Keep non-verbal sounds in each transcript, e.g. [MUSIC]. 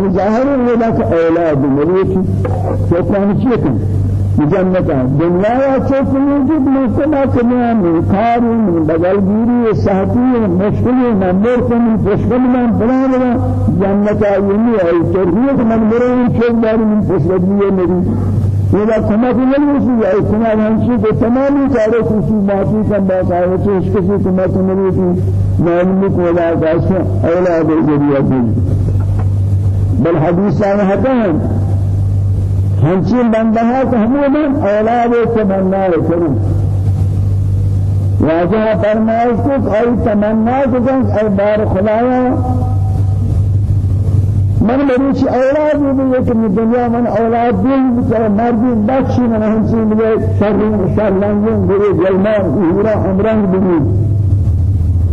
بل ظاهر ولك أولاد مليك شيطان شيطان جنت دنیا یا چوک موجود مستما کنیا من کاری من بغل گیری صحتی مشکلی نمبر کنی مشکل من بنا بنا جنت آئینی ہے تربیت من میرے چوک داری من پسودی میری یہ کمک نہیں ہوئی ہے اتنا ہنسی کو تمامی کارے کسی باقی کا بات ہے تو اس کے سے کمک نہیں ہوئی معلوم کو لا أولاد ذریعہ بل حدیث ہے ہنچین بندہ کہ ہمیں أولاد تمنا کریں واجہ فرمائش کو کوئی تمنا کریں اے بار خدایا. من مریچ أولاد بھی ہے کہ دنیا من أولاد بھی بچارا مردی بچی من ہنچین ملے شر شر لنگیں گرے جلمان ہورا عمران بھی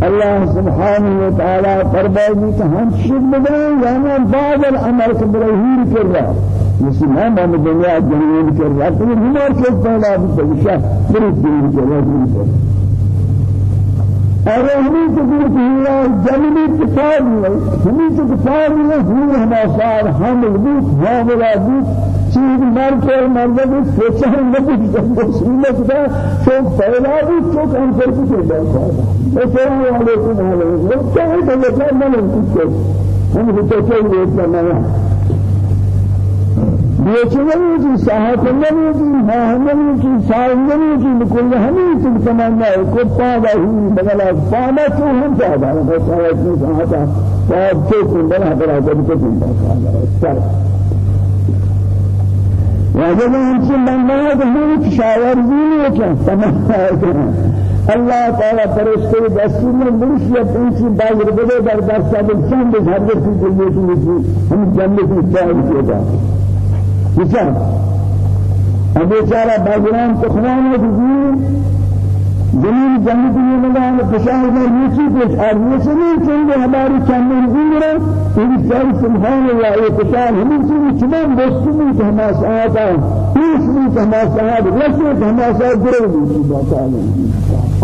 الله سبحانه وتعالى فرمائے کہ ہم شد بدیں یعنی بعد الامر کے برہیر کر رہا مسلمان ہم دنیا جنین کر رہا تو ہمار کے پہلا بھی بشا میری دین کے رہا اور ہمیں تو دور کی جنگی کتاب نہیں ہمیں تو کتاب نہیں ہم ہمارا ہم بوت حاملہ بوت چیز مر کے مرد بھی سوچا نہیں کہ سنت کا تو پہلا بھی تو کام کر کے بیٹھا السلام علیکم علیکم کیا ہے تو یہ میں نے ہم تو چاہیے کہ بیچنی کی صاحب نہیں کی ماہنی کی سائنی کی بكل ہمیں تم تمنا ہے کو پادا ہی بدلا پادا تو ہم چاہتا ہے ہے کہ چاہتا صاحب تو بنا بنا جب کو واجب ان سے بندہ ہے شاور بھی کیا تمنا ہے اللہ تعالی فرشتے دستور میں مرش یا پنچی باز ربے در دستا چند ہر کی دنیا کی ہم جنت میں چاہتے ہیں بچار ابھی چارا باجران تخوان ہے زمین جنت میں مدان پشاہ میں نیچی کچھ اور نیچے نہیں چندے ہماری چندے عمر یہ ساری سبحان اللہ یہ پشاہ ہمیں چیز چمان بستمی کہ ہما سعادہ اس میں کہ ہما سعادہ رسے کہ ہما سعادہ گرے بھی بات آلے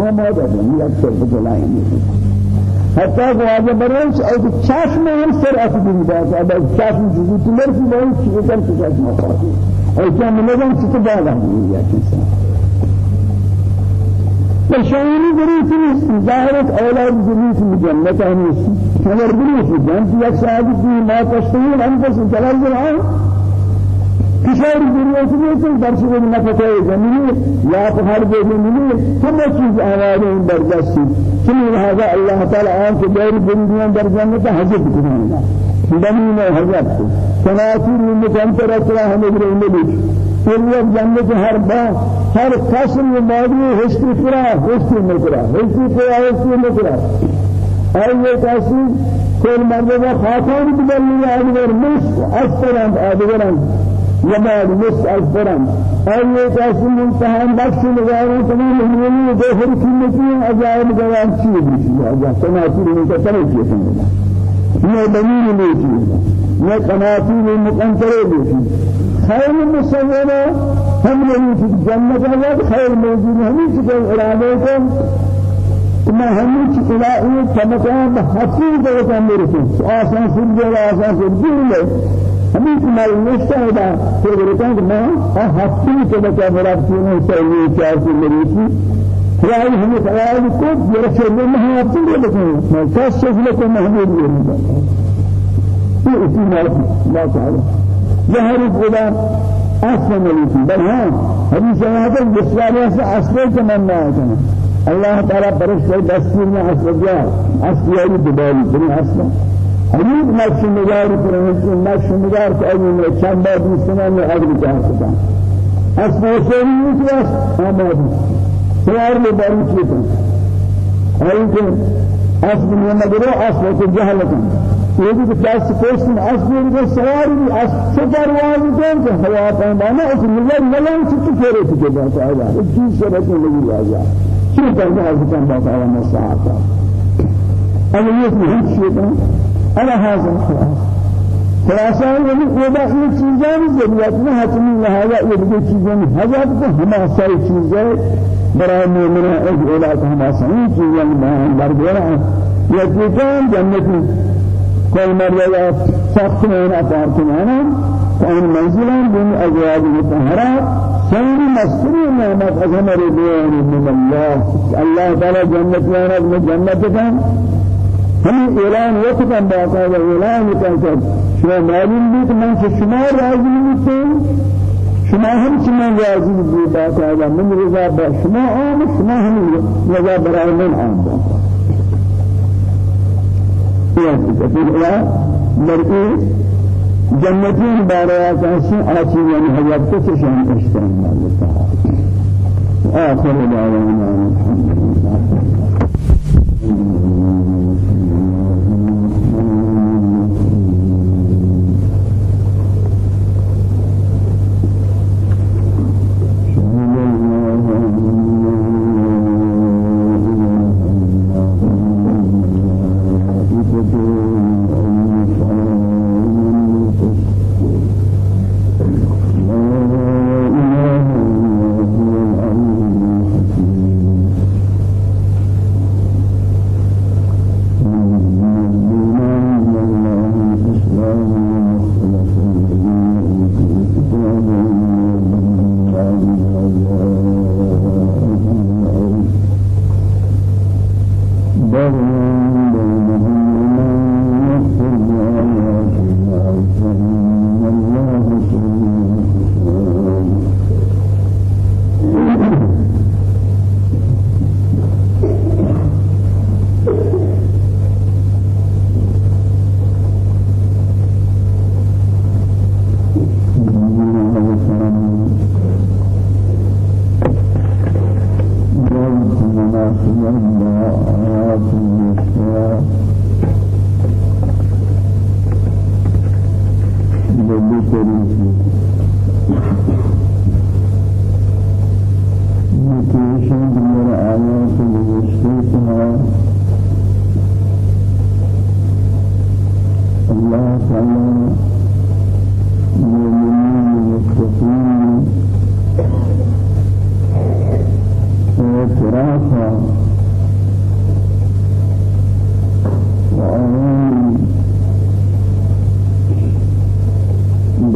آمادہ بنی اکثر بجلائیں حتى جواب برنس أو چشم هم سر أفضل بات أبا چشم جزء تمر في بول شيء كان چشم أفضل أو كان من لازم تتبادل يا كنسان فشاهدی بریتی ظاهرت أولاد بریتی جنت آنیست خبر بریتی جنت یک صاحبی ما تشتهی انفس جلال جلال. کشور دنیا سے نہیں درس میں نہ پتہ ہے زمین یا تو ہر دے زمین ہم چیز آواز ان برداشت کہ لہذا اللہ تعالی آن کے غیر دنیا در جنت حجت کرنا زمین میں حجت تناسب میں کنتر اطلاع ہمیں یہ جنت ہر با ہر میں مادری ہستی کرا ہستی میں کرا ہستی کرا ہستی میں کرا اور یہ کیسی کوئی مرد خاتون بدل لیا ادور مس اثران ادوران يبعد مس الفرن أي تاسم امتحان بخش لغاية تمام المؤمنين دهر كلمتين أجائب جواب شيء بشيء أجائب تناسل من كتر شيء سنجد ما دليل ليشي ما تناسل مقنطر ليشي خير مسلمة هم في الجنة جواب خير موجود هم في الإرادة ما هم في إلهي كمكان حقيقة كاميرته آسان سجل آسان سجل ہمیں تمہاری نشتہ ہے پھر بولتا ہے کہ میں ہفتے کے بچا میرا تینوں چاہیے چار کی میری تھی رائی ہمیں خیال کو میرا چلنے میں ہم ہفتے کے بچے میں کس شکل کو محمود یہ نہیں یہ اسی بات اللہ تعالی ظاہر خدا أصل نہیں تھی بل ہاں حدیث ہے کہ بسوارے سے أصل تمنا ہے اللہ تعالی فرشتے دستور میں أصل دیا أصل یہ دوباری بنی أصل. حدود نقش نگار کرنے نقش نگار کو أجل میں چند بار دوستنا میں أجل جان سکتا شریعی کی اس آماد سوار میں باری أصل میں مگرو أصل یہ بھی کس کوشن اصل میں سوار بھی اصل واضح دیں کہ ہوا پیمانا اس نظر ملان سے پھیرے تھے بات آیا؟ اس سے رکھنے لگی آیا؟ کیوں کرنا ہے کہ بات آیا مساعدہ اب یہ نہیں شیطان هذا الخلاص خلاصہ یہ خدا یہ چیزیں ضرورت میں حتمی لہذا یہ بھی چیزیں حاجت کو ہم ساری چیزیں برائے مومنہ ایک أولاد ہم ساری ہے کوئی مریا ساختمان أپارتمانا فإن منزلا من أزواج مطهرات سير مسر نعمت أزمر بيان من الله الله تعالى جنة وأنا من جنة هم اعلان وقتا باقاعدة اعلان كان شما معلوم بيت من شما راضي بيتين شما هم شما راضي بيت باقاعدة من رضا شما عام شما هم رضا برای من عام يعني مرئي جنتين بارا كاسي آتي يعني حيات كسشان اشترين الله تعالى آخر دعوانا الحمد لله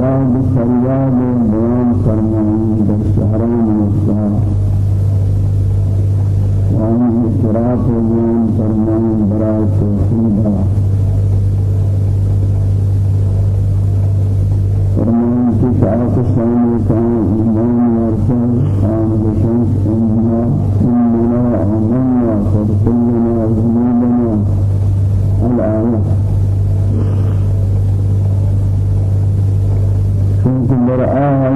افراد فریاد بیان فرمائیں در شہران مصطفیٰ وان اشراف بیان فرمائیں برای توحیدہ فرمائیں کہ شعرات السلام کان ایمان ورسل خان بشنس اننا اننا آمنا فرقلنا ذنوبنا. الآیت مرآه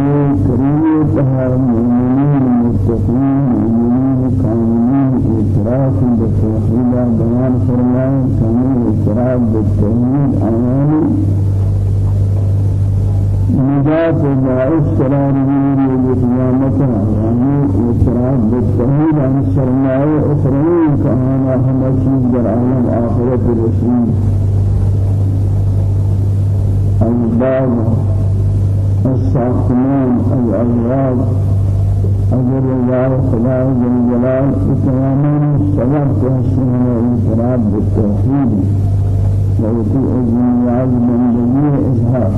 كريم تهار مؤمنين مستقيم مؤمنين كاملين إشراف بالتوحيد بيان فرمان كامل إشراف بالتوحيد أمامي نجاة الباعث قرار نور القيامة يعني إشراف بالتوحيد عن سرماء أخرين كأنا هم شيء در عالم آخرة الرسول الله الساقمان الأزواج أجر الله صلاة الجلال جلال الصلاة والسلام وحسنه بالتوحيد. ويطيع الجنياز من جميع إزهار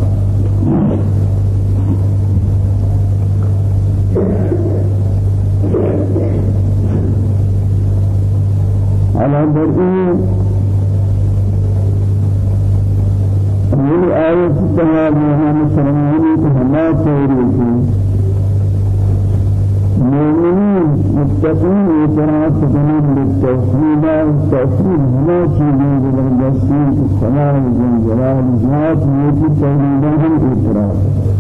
على برئيه یہ آیت تمام مہمان سلمانی کو ہما توری کی مومنین متقین اطاعت جنب للتوحید التوحید ہما چیزیں جو دستی سماع جلال ذات یہ کی توحید ہم اطاعت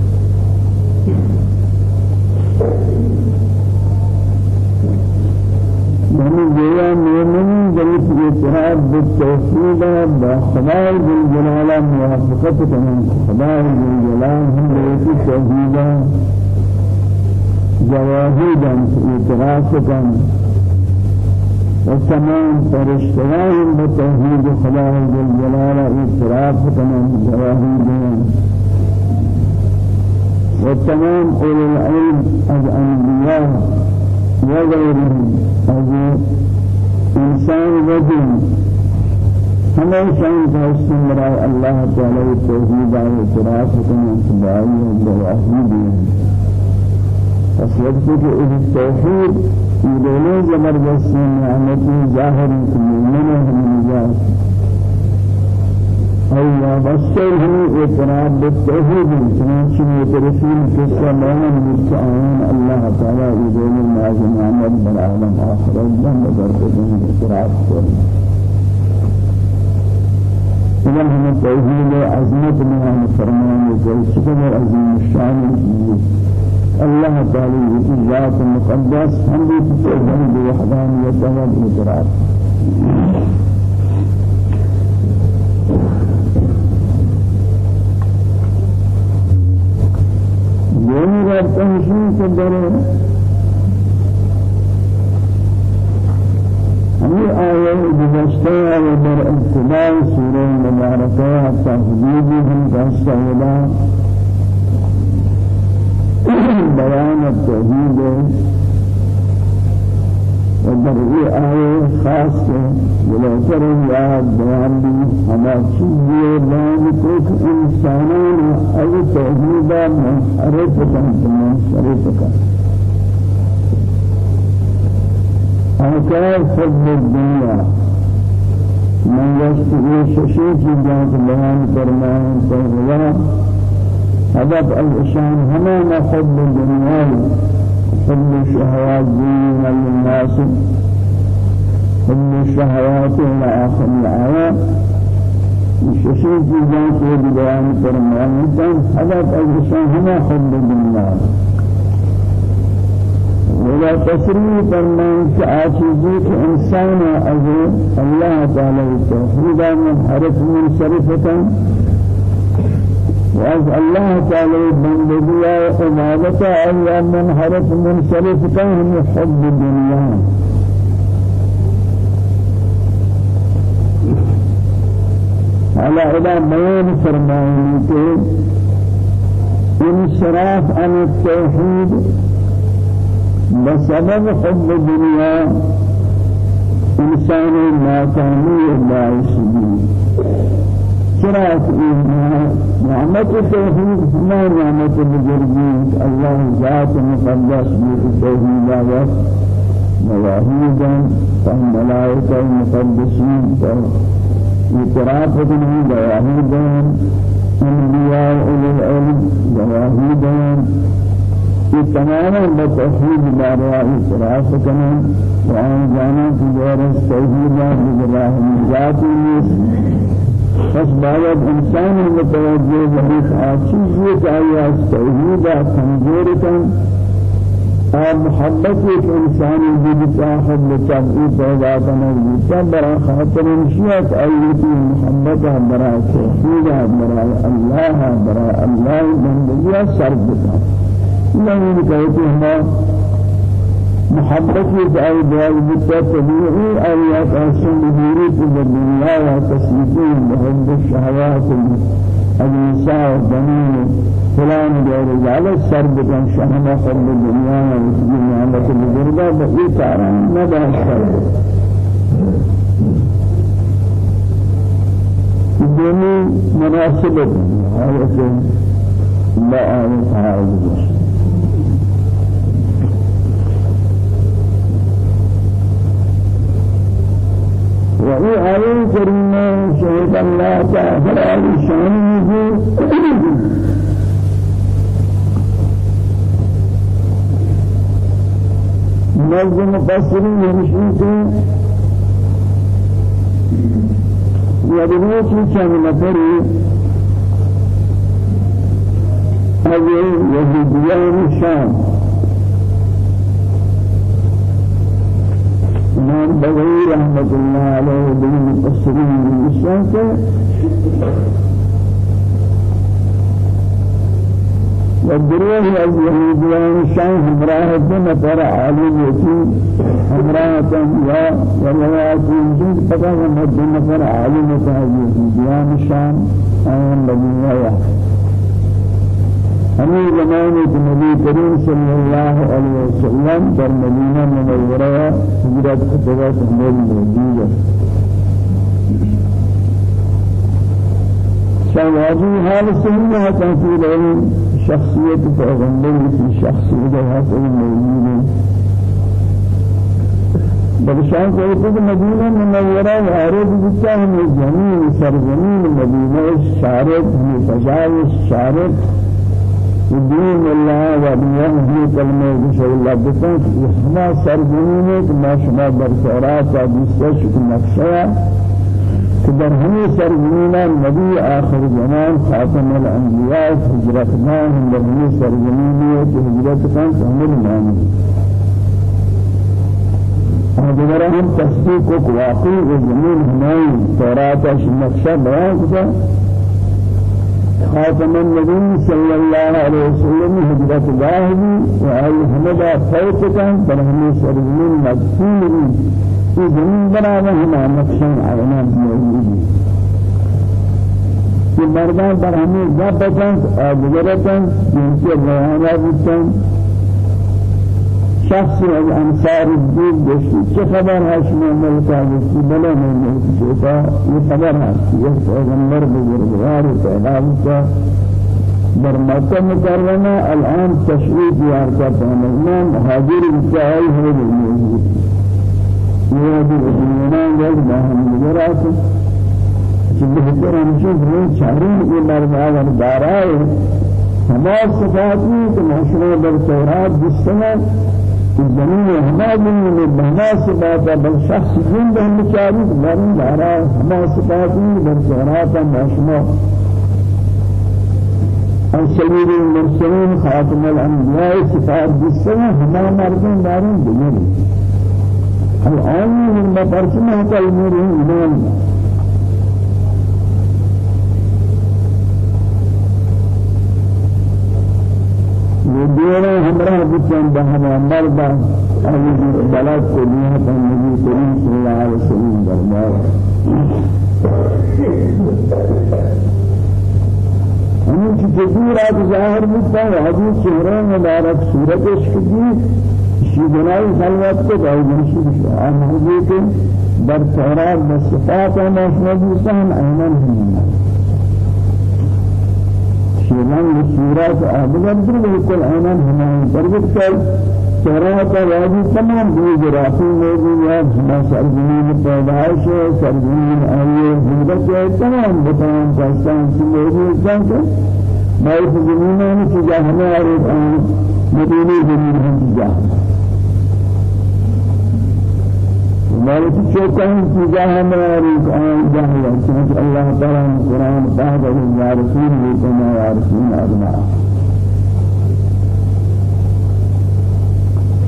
ہمیں یہ مومن جنب اعتراف بالتوحيد بخبار بالجلالة موافقة كمان خبار بالجلالة هم ليس توحيدا جواهيدا اعترافا وتمام فرشتيان بتوحيد خبار بالجلالة اعترافا جواهيدا وتمام أولي العلم الأنبياء وغيرهم أجل انسان ودین ہمیشہ ان کا حسن برائے اللہ تعالی کی توحید اور اعتراف کرنا دعائی ہے دعائی بھی ہے اس وقت کہ اس توحید یہ دونوں زبردست نعمتیں ظاہر ہیں کہ مومن ہے نجات أو وابسته اعتراف بالتوحيد چنانچہ مترسين قصة بيان بالتعاون الله تعالى يقول النازم عمل بالعالم آخر الجنة بركتهم کرنے إذا هم التوحيد عظمة من فرمان وجلسكم عظيم الشان. الله تعالى ذات المقدس هم بتوحيد وحدانية والإدراك يوم رب تنشين هذه آية گزشتہ و در ابتداء سورہ مبارکہ تحدید ہم کہستا بيان التوحيد ودر یہ آية خاص ولوتر یاد بیان بھی ہما چیزیں بیان کو کہ انسانان ای توحید منحرف کن منحرف کن أنكار حب الدنيا من يستطيع شيء جات بيان فرمان فرمان هدف الإشان هما حب الدنيا حب الشهوات دين للناس. حب الشهوات إلى آخر الآيات الشيء جات بيان فرمان. هدف الإشان هما حب الدنيا ولا تصريح فرمان كعاجزي كإنسان أجر الله تعالى التوحيد من حرف من شرفة وأز الله تعالى بندقيا وعبادة أيام من حرف من شرفة هم حب الدنيا على إلى بيان فرمان انصراف عن التوحيد بسبب حب الدنيا إنسان ناكامي باعث به شرعت نعمة التوحيد ما نعمة البجرجين الله ذات مقدس بالتوحيد مواهيدا فالملائكة المقدسين اعتراف بهم مواهيدا أنبياء أولي العلم مواهيدا یہ تمام بتوحید بارے اعتراف کرنا وان جانا کہ دور توحید بجراہ نجات بس باید انسان متوجہ بہت چیز یہ چاہیے توحید کمزور کن اور محبت ایک انسان بھی صاحب لطبعی پیدا کرنا یہ برا خاطر انشیت آیتی محبت برا توحید برا اللہ برا اللہ بندگی سر بتا نہیں کہتے ہیں محبت کی جائے دعائی بتا طبیعی آیات احسن مدیری کی الدنیا و تسلیقی محب الشہوات النساء والبنين فلان غير ذلك سر بكم شهما قبل الدنيا وفي نعمة الجربة بإيتارا مدى الشر دوني مناسبة آية لا آية هذه وهي آية كريمة شهد الله تعالى شأنه. نظم يمشون يدرون في كم نفري هذه يهوديان الشام إمام بغوي رحمة الله عليه بن المفسرين من الشمس والدروه از يهوديان الشام همراه بنفر عالم يتيم همراه يا وروايات يجوز فقط هم نفر عالم يهوديان الشام آيان بني ہمیں زمانے کے نبی کریم صلی علیہ وسلم در مدینہ منورہ ہجرت خطبہ ہمیں موجود ہے واجی حال ہے تحصیل علم شخصیت پیغمبر کی شخصیت ہے موجود ہے بلشان کو کہ مدینہ منورہ وارد بتا ہے زمین سرزمین مدینہ شارد ہمیں دين الله وديانه كلمة بشر الله. بكون إحنا سرزمين ما شما برسارات بيستشك نقشة كدر همي سرزمين النبي آخر زمان خاتم الأنبياء هجرت ما هم همي سرزمين هجرت كان عمر ماني هذا هم تصديق واقعي زمين هناي تورات نقشة بيان كذا خاتم النبي صلى الله عليه وسلم هجرة الله وأي حمد فوت كان برهم سرزمين مدفون في زمين برابر هما نقشان عينا موجودين في مردان برهم جابتان أبغرتان جنسي بيانات شخص از انصار الدین داشتی. چه خبر هست من ملکا داشتی؟ بله من ملک چوتا یہ خبر هست. یہ پیغمبر بزرگوار پیدا ہوتا در مکہ مکرمہ الان تشریف یار کا پیغمبر حاضر بچائی ہے موجود یہ بھی دنیا میں باہم نظرات کہ بہتر ہمشہ ہے چارین یہ مرد دارائے ہما صفاتی کہ محشر در تورات جس زمین ہما زمین بہما سباتا بل شخص جن بہم بچاری بارن دارا ہما سباتی بل سہراتا ماشما ان سبیل المرسلین خاتم الانبیاء صفات جسنا ہما مردن دارن دنیا الان من کل میرے ایمان. همراه بچن بهما مردا أهل بلاد كلها النبي كريم صلى الله عليه وسلم دربار. ہمیں کی جزیرات ظاہر مدتا ہے حدیث شہروں مبارک صورت عشق کی شیدنائی خلوت کو گائی جنشی بشا آن حضور کے در تورات بصفات و مشنبی سہم ایمن ہمیں شيئا للسورات آدگر در بالکل آنان ہمیں درگت کر کا واجی تمام دیو جراثی موجودات ہما سرزمین پیدائش ہے سرزمین آئیے حضرت تمام بتان پاکستان سے موجود ہیں کہ باعث زمینوں کی جہاں ہمارے مدینی زمین جہاں مالك شوكان في جاه ماري كان جاه يا الله تعالى القرآن بعد يا رسول كما يا رسول أجمع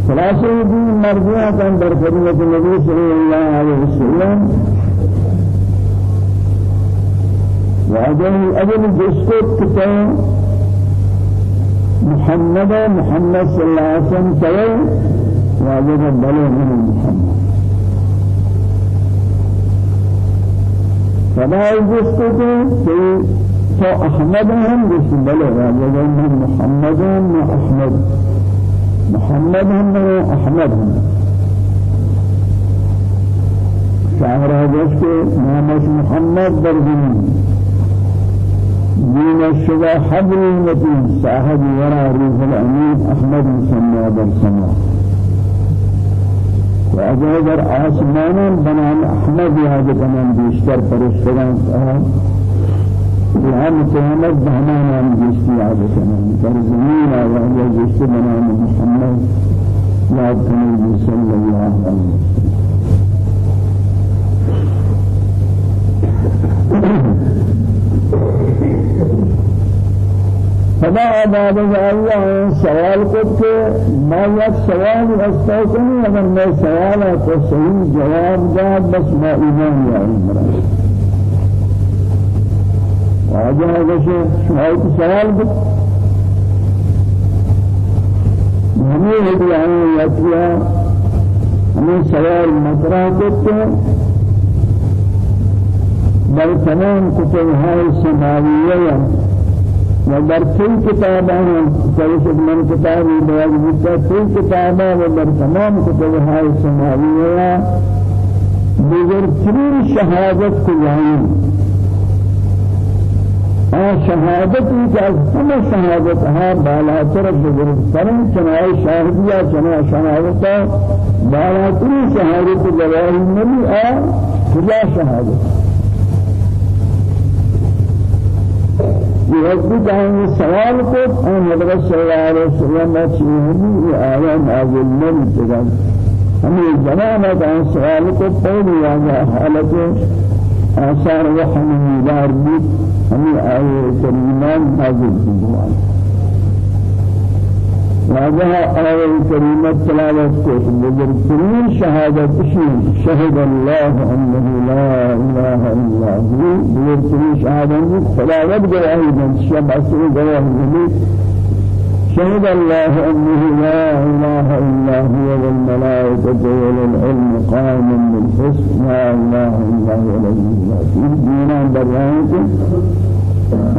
خلاصة دي مرجوعة كان برفضية النبي صلى الله عليه وسلم وعدم أجل جسد كتاب محمد محمد صلى الله عليه وسلم وعدم بلغ من محمد. فلا يجسد في تو أحمد هم جسد راجعون من محمد وأحمد محمد هم وأحمد هم. شاعر هذا نامش محمد برزمين دين الشبه حبل المتين صاحب ورا روح الأمين أحمد سمى برسمه و اگر در آسمان بنام أحمد یاد کنن بیشتر پرستگان یہاں متحمد بہمان نام جستی یاد کنن در زمین آیا جستی بنام محمد. یاد کنن صلی اللہ علیہ وسلم فما بعد الله سوال کو ما یک سوال رستا کنی اگر سوال کو صحیح جواب داد بس ما ایمان یا عمرہ واجہ ہے شمائی کو سوال کو ہمیں بھی آئے یا کیا ہمیں سوال مطرح کرتے بل تمام کتب ہے سماویہ ودر كل كتابان كيف من كتاب بيان بيتا كل كتابان ودر تمام كتب هاي السماوية بغير كل شهادة كلهم شهادتی که از همه شهادت ها بالاتر بزرگترین چنای شاهدیه چنای شهادت بالاترین شهادت گواهی نبی آ کجا شهادت؟ جہاں سوال کو ان حضرت صلی اللہ علیہ وسلم یہ آیا نازل نہیں تگا ہمیں زمانہ کا سوال کو پہلی آیا حالت آثار وحی مدار بھی ہمیں آئے کریمان نازل کی واجہ آئے کریمت تلاوت کو بزرگترین شہادت شہد شهد الله أنه لا إله إلا هو. بزرگترین شهادت تلاوت گواہی من شب اصل گواہی شهد الله أنه لا إله إلا هو والملائكة والعلم قائما بالحسن. لا إله إلا هو الذي لا دينا بريانك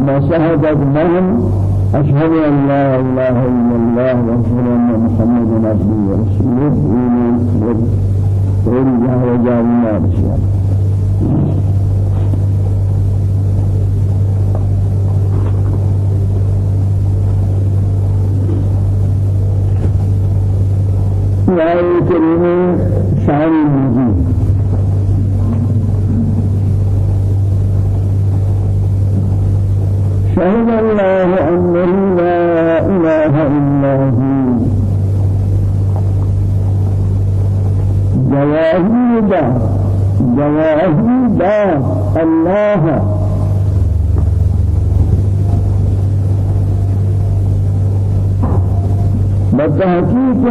ما شهدت لهم أشهد أن لا إله إلا الله وأشهد أن محمدا عبده ورسوله إيمان وغير جهل جاهل الله آية كريمة شان المجيد. شهد الله أنه لا إله إلا هو. جواهيد جواهيد الله. بتحقيق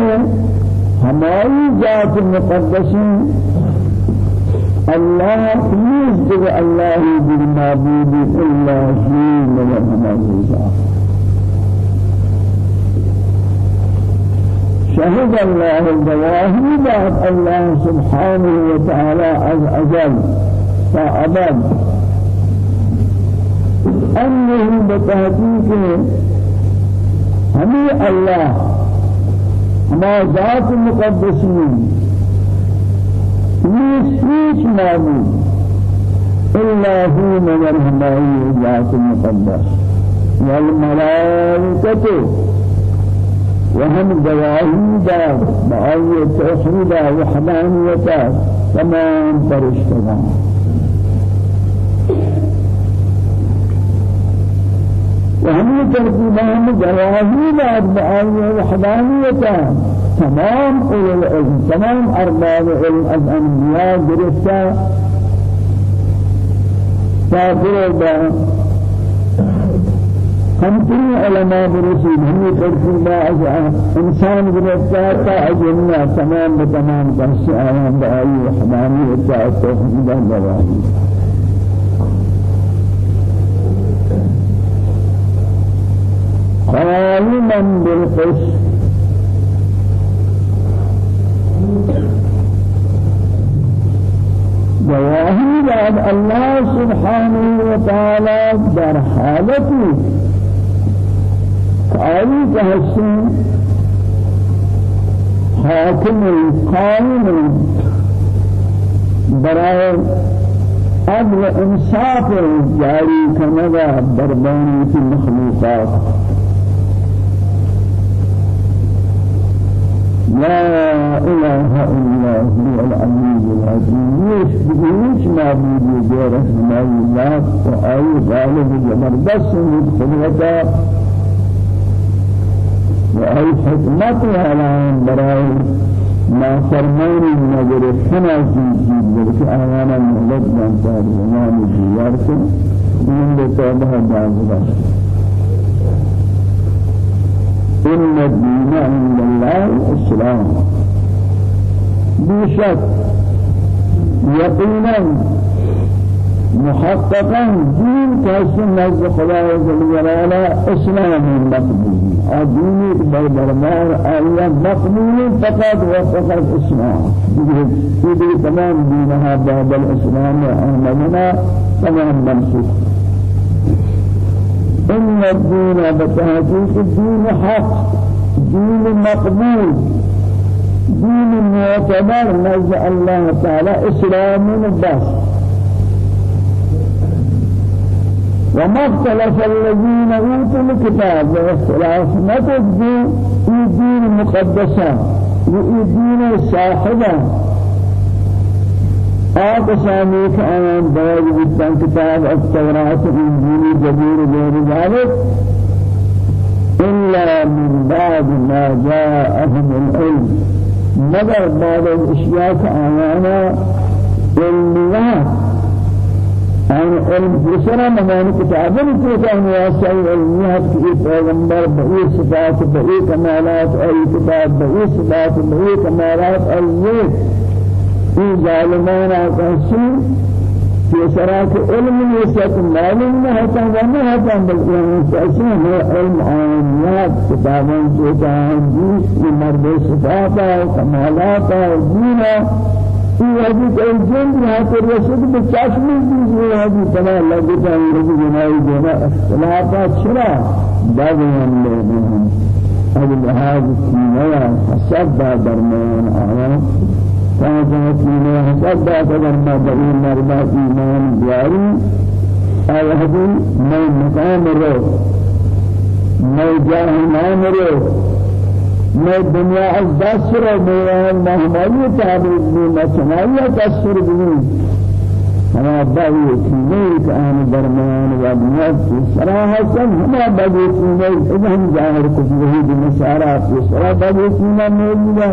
ہماری ذات مقدسی اللہ پلیز جو اللہ بالمعبود الا ہی من ذات شهد الله الجواهي بعد الله سبحانه وتعالى از أجل فأبد أنه بتحقيق همي الله ما ذات مقدسين هیچ معبود إلا هو من الهمائي ذات المقدس. والملائكة. وهم جواهيدا. بأي توحيدا وحدانيتا تمام فرشتگان وهم ترتيبان جواهي بعد بآية وحدانية تمام أولي العلم تمام أرباب العلم الأنبياء درستا تاخر با هم تري علماء برسول هم ترتيبا إنسان درستا تا أجنة تمام بتمام قصة آيان بآية وحدانية توحيد جواهي قائما بالقسط. جواهی بعد الله سبحانه وتعالى در حالتی قاری كهسن حاكم القائم برای عدل انصاف جاری کنگا بربانی کی مخلوقات۔ لا إله إلا هو العزيز الحكيم. ليش بيش معبود غير اسماء الله وأي غالب زبردست من قدرته. وأي حكمة على براي ما فرمان نظر حنا جيد بلك آيانا مهلك من تار زمان الديار من بتوبة بعض إن الدين عند الله الإسلام بشك. يقينا. محققا. دين كاسم نزد خدا جل إسلام مقبول. الدين بالبرمان آية مقبول فقط وفقط إسلام. يدري تمام دينها باب الإسلام أهمنا تمام منسوخ إن الدين بتحقيق الدين حق دين مقبول دين معتبر نزد الله تعالى إسلام بس وما اختلف الذين أوتوا الكتاب واختلاف نتجد في دين مقدسة في دين صاحبة. آقسانی که آن باید بیتن کتاب التوراة انجیل جبیر غیر ذلك إلا من بعد ما جاءهم العلم مگر بعد الاشياء كآيانا علميات عن علم جسنا ممان كتابا كتاب واسع علميات في پیغمبر بأي صفات بأي كمالات أي كتاب بأي صفات بأي كمالات أي این ظالمان آکاسی کہ سراک علم نیست معلوم نہ ہوتا وہ نہ ہوتا بلکہ ایسے ہے علم عامیات کتابوں سے جس کی مرد صفات و کمالات و دینا یہ ابھی کوئی جن یہاں پر رسول بچاشم دیجیے ابھی تمام اللہ کی تعالی جنائی دینا اختلافات شرع بعد ہم لوگ ہیں اب لحاظ کی نیا آیا فهذا فيما حسب أقدر ما مرضى إيمان دياري أي هذي ما مقام رو ما جاه ما رو ما الدنيا از دست رو میان مهمانی تعبیر بی مچنایی تأثیر بی ہما باوی چیزیں کہ آن درمیان و نیت صراحة ہما باوی چیزیں ادھم ظاہر کچھ وہی بمسارات باوی چیزیں موجودہ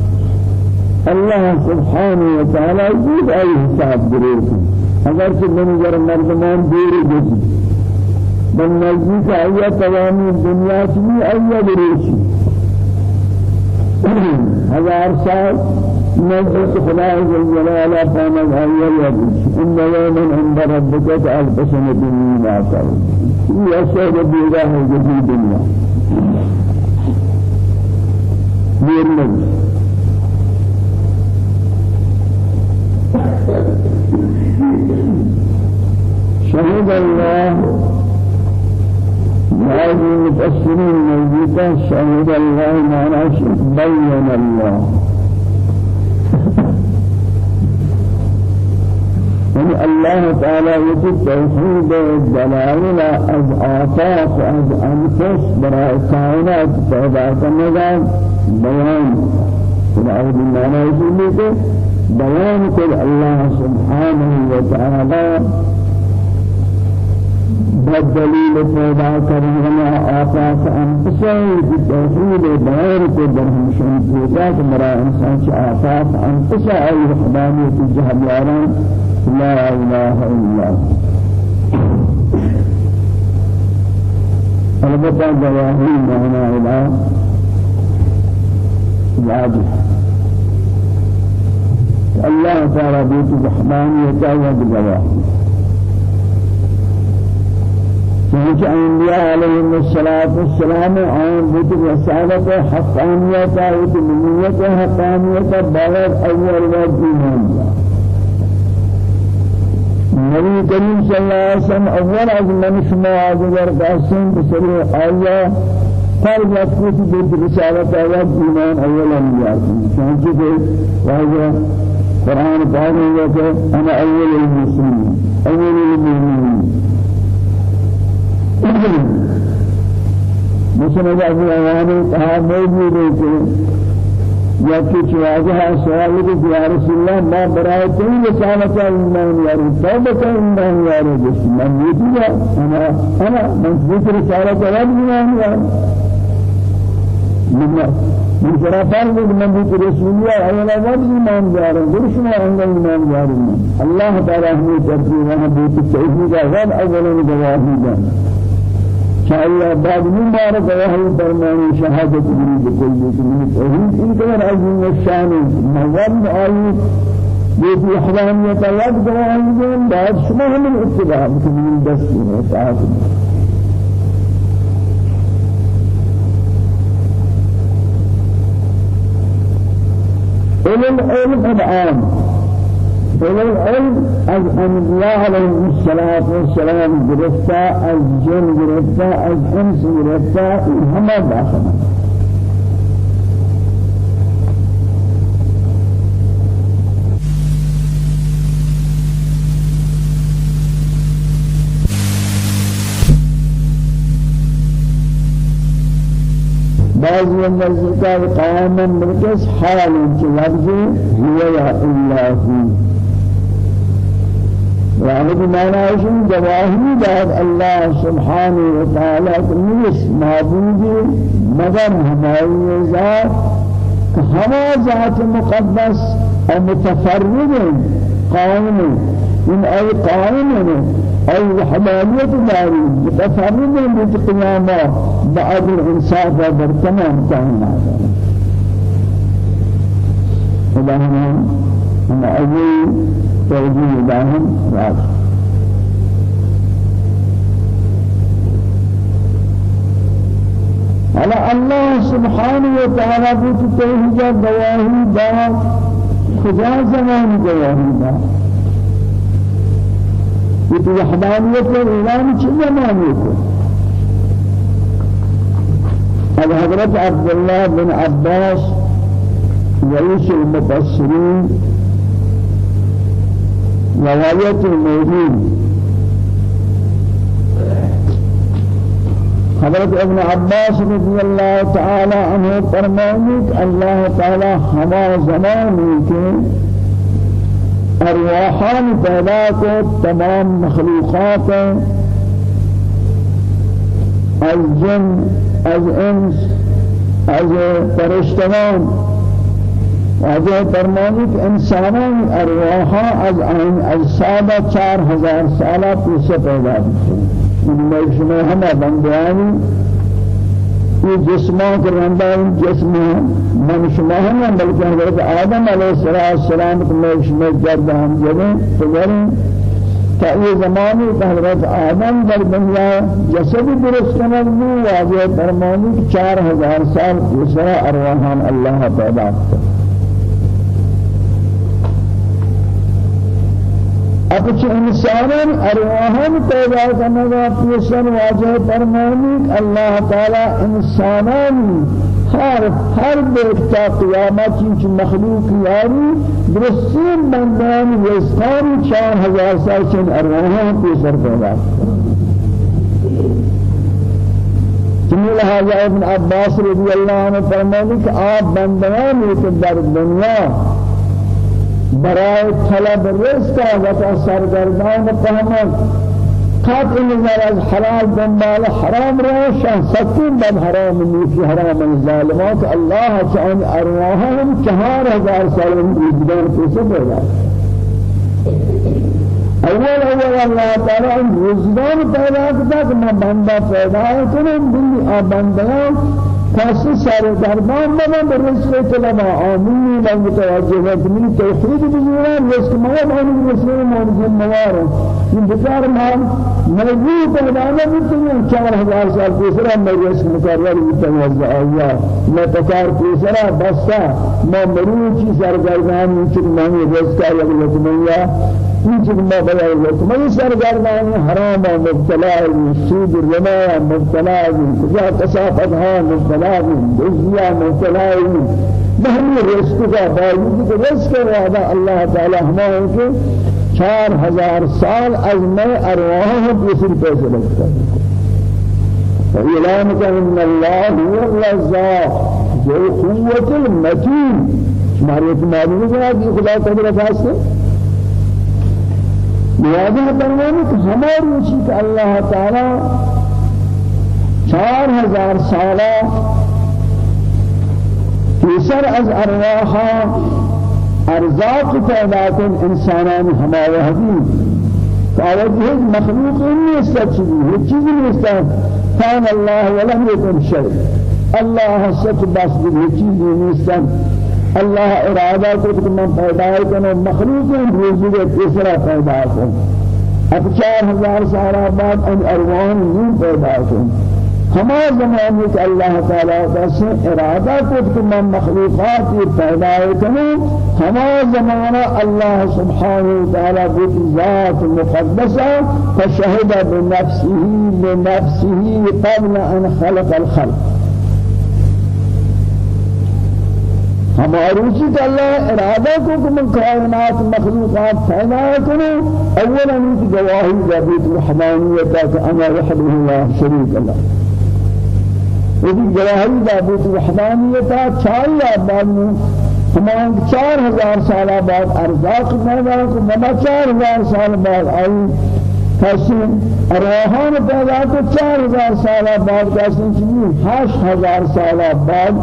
الله سبحانه وتعالى يجيب أي حساب دريك اگر کہ منظر مردمان دیر جسی من نزدیک آیا تمامی دنیا چی آیا دریشی ہزار سال نزدیک خدا جلال فامد آیا دریشی ان يوما عند ربك ألف سنة مما یہ اشیاء بیگاہ ہے جدید دنیا. دیر نہیں شهد الله بعض المفسرين موجودة شهد الله معناه بين الله. يعني الله تعالى يجب توحيد الدلائل از آفاق از أنفس براء كائنات پیدا کرنے کا خدا المعنى يجب بيان كل الله سبحانه وتعالى. بالدليل پیدا کرنا آفاق انفسه کی توحید بیان کو درہم شنکوتا کہ مرا إنسان کی آفاق أنفسه. ای وحدانیت جہلیاران لا إله إلا البتہ گواہی معنی الہ واجب الله تعالى بيت الرحمن يتعوى بالجواب. چونکہ انبیاء علیہم الصلاة والسلام آن بيت الرسالة حقانیت آیت منیت حقانیت باید أول وقت ایمان نبی صلی اللہ علیہ وسلم أول از من شما آدگر قاسم بسری آیا پر وقت کو بیت الرسالة آیت ایمان اول انبیاء چونکہ واجہ قرآن قال لك أنا أول المسلمين أول المؤمنين مثل بعض الأوان کہا موجود ہے کہ یا کچھ واضح سوال کہ یا رسول اللہ ما برائے کوئی رسالت ایمان یا توبہ ایمان یا رسول من یہ أنا أنا من ذکر رسالت ایمان یا من شرافان من بيت رسول الله أولا وجه إمام جارم درشنا عند إمام جارم. الله تعالى هو ترتيب أنا بيت التوحيد غير أولا جواهي جان شاء الله بعد من بار جواهي فرمان شهادة جريد كل بيت من التوحيد إن كان عظيم الشان موال آيات بيت إحرامية يد جواهي جان بعد شما الاتباع من دستور وتعاطف إلى العلم العام إلى العلم از أنبياء عليهم الصلاة والسلام گرفتا از جن گرفتا از إنس داخل بعض النزكاء قائما مركز حال لفظ هو إلا هو يعني بمعنى شيء جواهي بعد الله سبحانه وتعالى كنيس معبود مگر ہماری ذات ہما ذات مقدس المتفرد قائم من أي قائم أي وحدانية داري متفرد بالقيامة بعد الإنصاف وبرتمام كان هذا فلهم هم أول توجيه لهم. راس على الله سبحانه وتعالى بتوحيد دواهي دا خدا زمان دواهي دا یہ وحدانیت کا اعلان چیز معنی کو اب حضرت عبداللہ بن عباس رئيس المفسرين رواية الموجود حضرت ابن عباس رضي الله تعالى عنه فرمانك الله تعالى ہما زمانی کے أرواحان کو تمام مخلوقات. از جن از انس از فرشتگان. واجه فرمانی کہ انسانان ارواحا از این اجساد چار ہزار سالہ پیچھے پیدا ان میں شما ہمیں بندیانی یہ جسمان کے رندہ جسم من شما ہم بلکہ حضرت آدم علیہ السلام کو میں شما جرد ہم جبیں تو جریں تا یہ زمانی کہ حضرت آدم در دنیا جسد درست کنگ بھی واضح فرمانی کہ چار ہزار سال دوسرا ارواحان اللہ پیدا کرتا اپچ انسانان ارواحان پیدا کرنے کا پیشن واجہ فرمانی اللہ تعالی انسانان ہر ہر بیتا قیامت چنچ مخلوق یاری. درستین بندان وستان چار ہزار سال چن ارواحان پیشن پیدا. جمیل حاضر ابن عباس رضی اللہ عنہ فرمانی کہ آپ بندان در دنیا برای طلب رزق و سرگردان فهمت قطع نظر از حلال دنبال حرام را شخصتين بل حرام نیکی حرام الظالمات الله چان ارواحهم چهار هزار سال وجدان پیسه پیدا اول اول الله تعالی وجدان پیدا کرد. که من بنده پیدا کنم بلی آبندگان کسی سر دربان من به رزق طلب آمین و متوجه من توحید بزرگان رزق ما من رزق ما من موار این بچار ما موجود پیدا نمیتونیم چهار هزار سال پیشرا من رزق مقرر متوجه آیا ما تکار پیشرا بسا ما مروچی سرگردان چون من رزق یا چیز ما بیان لطمه سرگردان حرام مبتلا سود ربا مبتلا جا تصافت ها مبتلا دزیا مبتلا بہمی رزق کا باوجود کہ رزق وعدہ اللہ تعالی ہمارے کے چار ہزار سال از میں ارواح دوسری پیسے لگتا ہے وإعلان أن الله هو الرزاق. ذو قوة المتين. معرفة معلومة هذه خدا قدرة خاصة لہذا فرمانے کہ ہماری اسی کہ اللہ تعالی چار ہزار سالہ پیسر از ارواحا ارزاق کن انسانان ہما وحدی فاوجه مخلوق نہیں اس کا چیز ہے چیز نہیں اس کا كان الله ولم يكن شيء الله سچ بس بھی چیز الله ارادہ کو کہ میں پیدا کروں مخلوق روزی کے تیسرا پیدا کروں اب چار ہزار سال بعد ان ارواح نہیں پیدا کروں ہما زمانے کہ اللہ تعالیٰ بس ارادہ کو کہ مخلوقات پیدا کریں ہما زمانہ اللہ سبحانہ وتعالی بت ذات مقدسہ فشهد بنفسه بنفسه قبل ان خلق الخلق۔ ہماری چیز اللہ ارادہ کو کہ من کائنات مخلوقات پیدا کریں اولا ان کی گواہی جابیت الرحمانیت کہ أنا وحده لا شریک اللہ۔ یعنی جواہری دابوت وحدانیتا چاہیے بعد میں چار ہزار سال بعد ارزاق پیدا کو بنا چار ہزار سال بعد آئی۔ کسی روحان پیدا کو چار ہزار سال بعد کسی چیزی ہشت ہزار سال بعد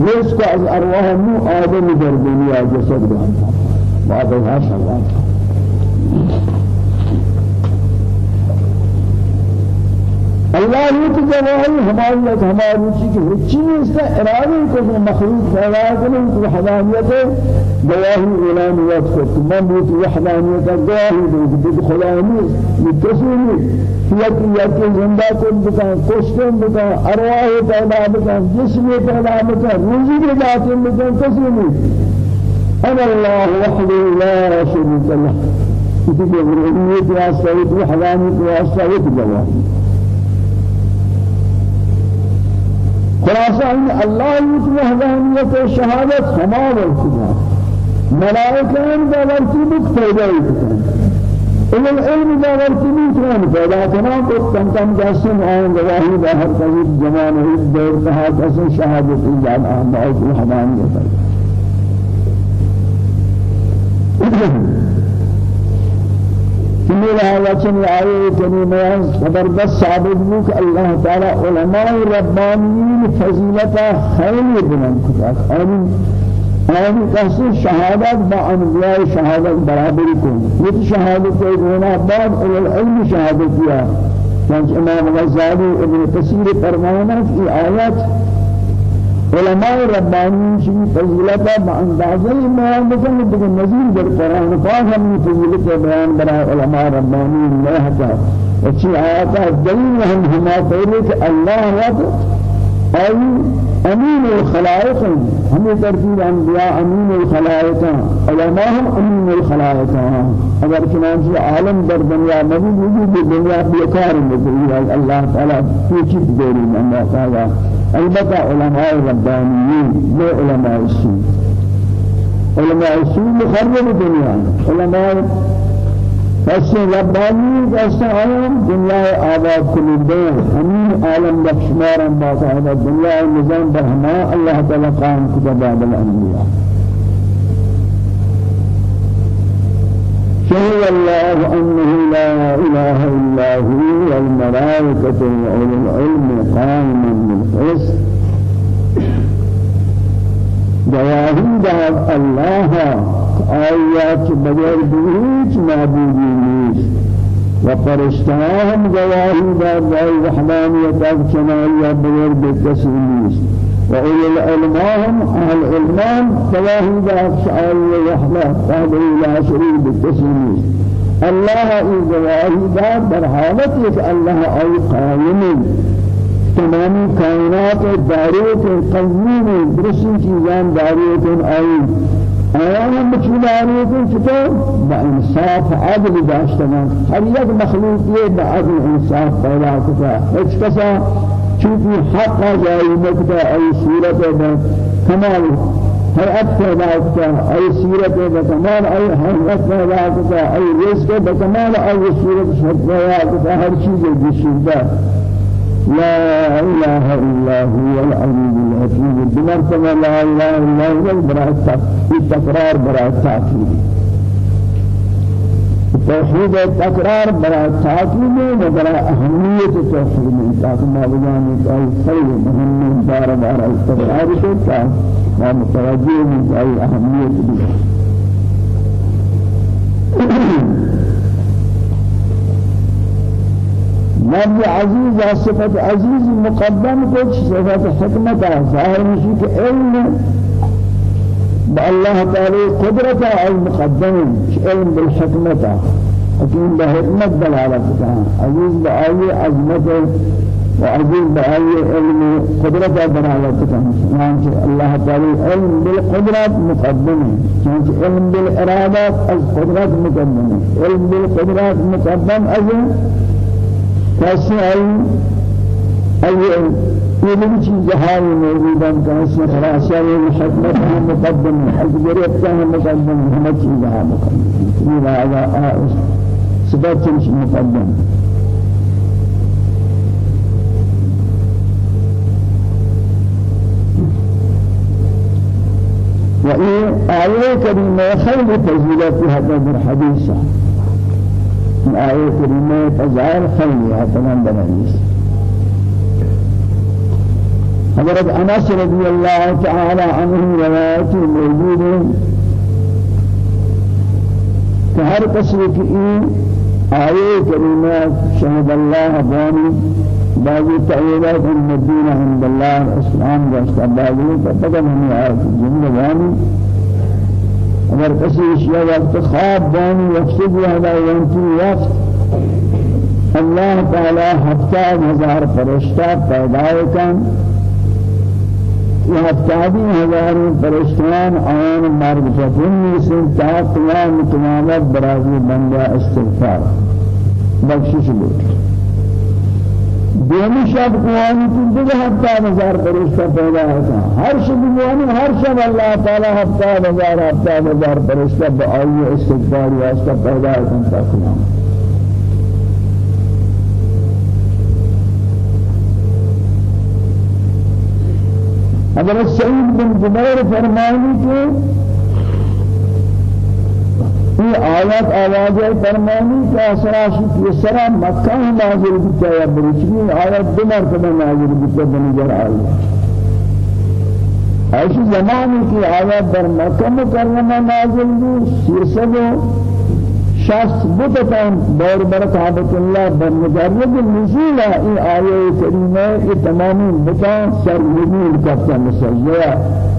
رزق از ارواح نو آدم در دنیا جسد بعد از ہشت اللہ یہ تو جواہی ہماری ایک ہماری روچی کی میں اس کا ارادے کو مخلوق پیدا کرنے کی حدانیت گواہی اعلانیت کو تمام بوت وحدانیت گواہی دے کہ خدا نہیں یہ نہیں یا کہ یا کہ زندہ کو بکان کشتے بکان ارواح پیدا بکان جسم پیدا بکان روزی کے ذات کسی نہیں۔ أنا اللہ وحده لا شريك له اسی لیے یہ ہے حدانیت واسطہ ہے گواہی خلاصہ ان اللہ کی وحدانیت شہادت ہما ورکتا ملائکان کا ورکی بک پیدا ان العلم کا ورکی بک پیدا کنا جاسم آئیں گواہی باہر قریب جمان ہے دور کہا کسی شہادت ایجاد آن بہت وحدانیت ہے میرا وچن آئے کریمہ زبردست ثابت ہو کہ اللہ تعالی علماء ربانیین فضیلتا خیر بلند کتا آمین آمین کسی شہادت با انبیاء شہادت برابری کو یہ شہادت کو گونا بعد العلم شہادت کیا۔ چنانچہ امام غزالی ابن کثیر فرمانا کہ آیات علماء ربانی شی فضیلت با اندازه بیان بکن دیگه نظیر در قرآن پاک هم فضیلت بیان برای علماء ربانی نه هتا اچھی آیات دلیل هم ہما پہلے کہ اللہ وقت ای امین الخلائق ہمیں ترتیب انبیاء امین الخلائق علماء هم امین الخلائق. أگر چنانچہ عالم در دنیا نبی وجود دنیا بیکار اللہ تعالی کوئی چیز دیری اللہ تعالی. البته علماء ربانيين لا علماء السوء علماء السوء مخرب الدنيا علماء بس ربانی جیسا عالم دنیا آباد کننده. همین عالم بخشمارم باقاعدة دنیا نظام برهما الله تعالی قائم کده بعد الانبیاء. شهد الله أنه لا إله إلا هو والملائكة وأولو العلم قائما بالقسط. جواهی داد الله آیات بغیر هیچ معبودی نیست و فرشتهان جواهی داد وحدانیت چنایا بغیر بکسی نیست العلمان أهل العلمان فواهد أفشعال وحده قادر لا بالتسليم الله إذا واحد در حالتك الله أي قائم تمام كائنات دارية قيوم درسين چیزان دارية أي آیان بچوداری کو چطور؟ با انصاف عدل داشتن هر یک مخلوق یہ با عدل انصاف پیدا کتا. هیچ کسا چونکہ حق جائے مکتا ای صورت میں کمال حیات پیدا کرتا ای صورت میں کمال ای حیات پیدا کرتا ای رزق میں کمال ای صورت پیدا کرتا ہر چیز جشیدہ لا إله إلا هو العلي الحكيم. بمرتبة لا إله إلا هو البراءة التكرار براءة توحید تکرار برای تاکید و برای اهمیت توحید تاکید ما بجانب آی خیلی مهم دار بار استقرار کو تا ما متوجه من آی اهمیت بھی نبی عزیز صفت عزیز مقدم کو صفت حکمت ظاهر مشی کہ علم بالله تعالى قدرة المقدم علم بالحكمة حكيم بحكمة دلالتها عزيز بآية عظمة وعزيز بأي علم قدرة دلالتك يعني الله تعالى علم بالقدرة مقدمة يعني علم بالإرادة القدرة مقدمة علم بالقدرة مقدم أجل كسي أي علم چیز هاي موجودا كسي خلاصة الحكمة مقدمة الجريئة مقدمة هم چیز ها مقدمة هذا صفات مقدمة وإيه آية كريمة خير فضيلة هذا الحديث. آية كريمة فزعل خير هذا الحديث حضرت أنس رضي الله تعالى عنه روايات موجودة كهر قصر في آية كريمة شهد الله باني بعض التأويلات المدينة عند الله الإسلام واستعباده فبدأ من آية الجنة باني اگر کسی اشیاء وقت خواب بانی یقصد هذا ينتي وقت الله تعالى هفتاد هزار فرشتہ پیدا کن هفتادی ہزار فرشتیان آن مرد جفن نیسن تا قیام قیامت برازی بندہ استغفار بخشش بود دومی شب قوانی تو دیگه هفتاد هزار فرشتہ پیدا ہوتا ہر شب قوانی ہر شب اللہ تعالی هفتاد هزار هفتاد هزار فرشتہ بآئی استغفار واسطہ پیدا ہوتا تا قیام حضرت سعید بن جبیر فرمانی کہ یہ آیات آواز فرمانی کا آسراشی کی سرا مکہ نازل کی ہے برچنی آیات دو مرتبہ نازل کی بنی جر آئی ایسی زمانے کی آیات در مکہ مکرمہ نازل کی سیرسد شخص بتتان دور برکابت اللہ بمجرد النزول آیه کریمه ای تمامی بتان سر نزول کرتا مسجدہ